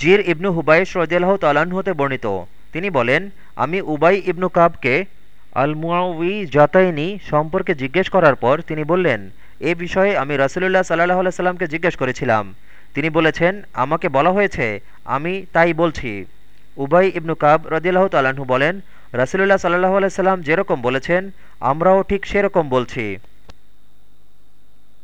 জির ইবনু হুবাই রদিয়াল্লাহ তালাহ হতে বর্ণিত। তিনি বলেন, আমি উবাই ইবনু কাবকে আলমুয়াউই জাতাইনি সম্পর্কে জিজ্ঞেস করার পর তিনি বললেন, এ বিষয়ে আমি রাসুলুল্লাহ সাল্লাহ সাল্লামকে জিজ্ঞেস করেছিলাম। তিনি বলেছেন, আমাকে বলা হয়েছে, আমি তাই বলছি। উবাই ইবনু কাব রদিল্লাহ তালাহু বলেন, রাসুলুল্লাহ সাল্লাহ আলাইসাল্লাম যেরকম বলেছেন, আমরাও ঠিক সেরকম বলছি।